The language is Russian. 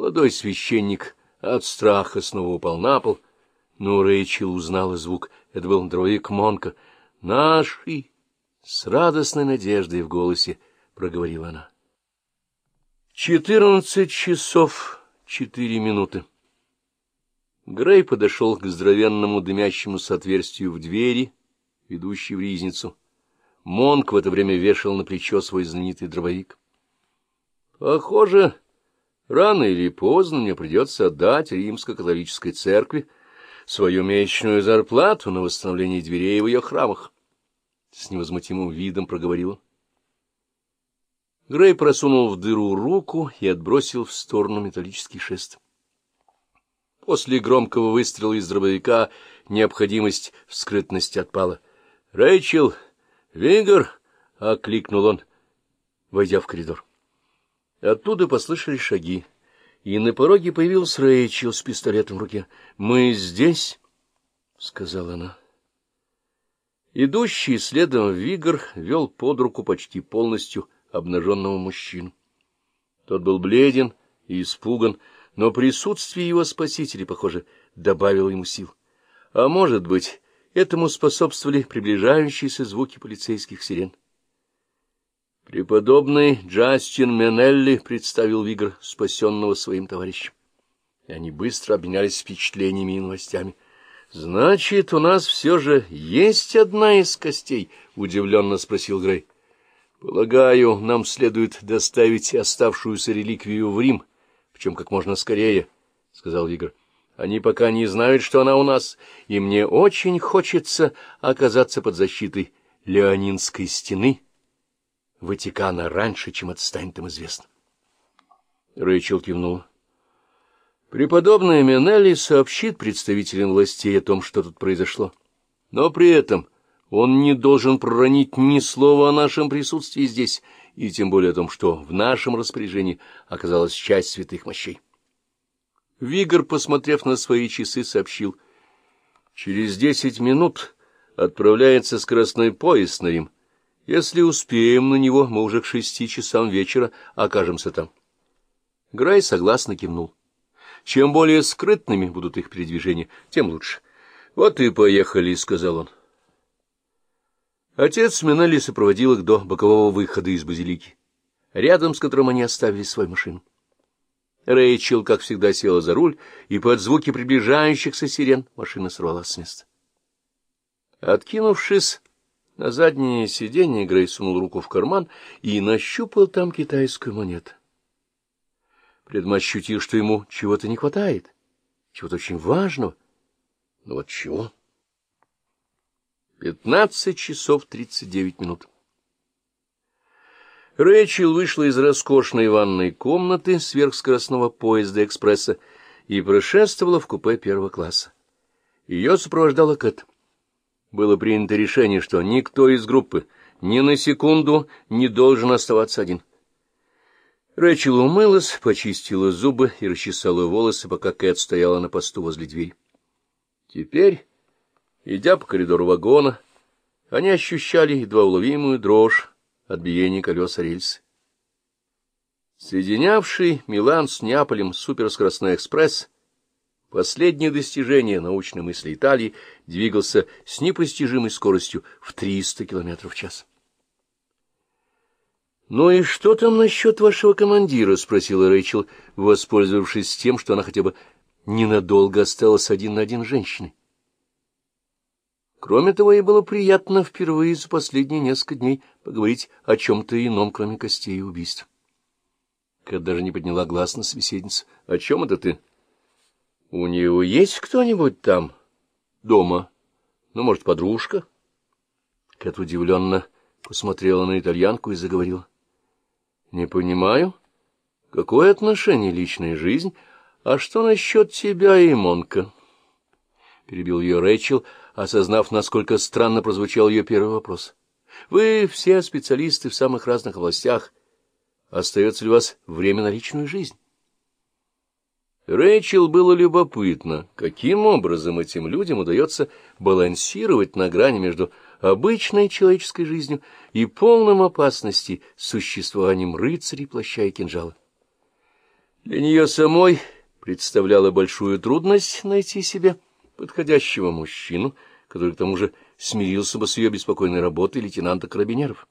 Молодой священник от страха снова упал на пол, но Рэйчел узнала звук. Это был дровик Монка. «Наши!» — с радостной надеждой в голосе проговорила она. Четырнадцать часов четыре минуты. Грей подошел к здоровенному дымящемуся отверстию в двери, ведущей в ризницу. Монк в это время вешал на плечо свой знаменитый дробовик. — Похоже, рано или поздно мне придется отдать римско-католической церкви свою месячную зарплату на восстановление дверей в ее храмах. С невозмутимым видом проговорил. Грей просунул в дыру руку и отбросил в сторону металлический шест. После громкого выстрела из дробовика необходимость в скрытности отпала. — Рэйчел! Вигор! — окликнул он, войдя в коридор. Оттуда послышались шаги, и на пороге появился Рэйчел с пистолетом в руке. — Мы здесь? — сказала она. Идущий следом Вигор вел под руку почти полностью обнаженного мужчину. Тот был бледен и испуган, но присутствие его спасителя, похоже, добавило ему сил. А может быть, этому способствовали приближающиеся звуки полицейских сирен. Преподобный Джастин Менелли представил Вигр спасенного своим товарищем. И они быстро обменялись впечатлениями и новостями. — Значит, у нас все же есть одна из костей? — удивленно спросил Грей. — Полагаю, нам следует доставить оставшуюся реликвию в Рим, причем как можно скорее, — сказал Вигр. Они пока не знают, что она у нас, и мне очень хочется оказаться под защитой Леонинской стены Ватикана раньше, чем это станет им известно. Рэйчел кивнул. Преподобный Менелли сообщит представителям властей о том, что тут произошло. Но при этом он не должен проронить ни слова о нашем присутствии здесь, и тем более о том, что в нашем распоряжении оказалась часть святых мощей. Вигор, посмотрев на свои часы, сообщил. «Через десять минут отправляется скоростной поезд на Рим. Если успеем на него, мы уже к шести часам вечера окажемся там». Грай согласно кивнул. Чем более скрытными будут их передвижения, тем лучше. «Вот и поехали», — сказал он. Отец Минелли сопроводил их до бокового выхода из базилики, рядом с которым они оставили свою машину. Рэйчел, как всегда, села за руль, и под звуки приближающихся сирен машина сорвалась с места. Откинувшись на заднее сиденье, Грей сунул руку в карман и нащупал там китайскую монету. Предма ощутил, что ему чего-то не хватает, чего-то очень важного. Но вот чего? Пятнадцать часов тридцать девять минут. Рэйчел вышла из роскошной ванной комнаты сверхскоростного поезда экспресса и прошествовала в купе первого класса. Ее сопровождала Кэт. Было принято решение, что никто из группы ни на секунду не должен оставаться один. Рэйчел умылась, почистила зубы и расчесала волосы, пока Кэт стояла на посту возле двери. Теперь, идя по коридору вагона, они ощущали едва уловимую дрожь от биения колес рельсы. Соединявший Милан с Неаполем суперскоростной экспресс, последнее достижение научной мысли Италии, двигался с непостижимой скоростью в 300 км в час. «Ну и что там насчет вашего командира?» — спросила Рэйчел, воспользовавшись тем, что она хотя бы ненадолго осталась один на один женщиной. Кроме того, ей было приятно впервые за последние несколько дней поговорить о чем-то ином, кроме костей и убийств. Кэт даже не подняла глаз на собеседницу. — О чем это ты? — У него есть кто-нибудь там? — Дома. Ну, может, подружка? Кэт удивленно посмотрела на итальянку и заговорила. — Не понимаю. Какое отношение личная жизнь? А что насчет тебя и Монка? — перебил ее Рэйчел, — осознав, насколько странно прозвучал ее первый вопрос. «Вы все специалисты в самых разных областях. Остается ли у вас время на личную жизнь?» Рэйчел было любопытно, каким образом этим людям удается балансировать на грани между обычной человеческой жизнью и полным опасности существованием рыцарей, плаща и кинжала. Для нее самой представляла большую трудность найти себе подходящего мужчину, который к тому же смирился бы с ее беспокойной работой лейтенанта Карабинеров.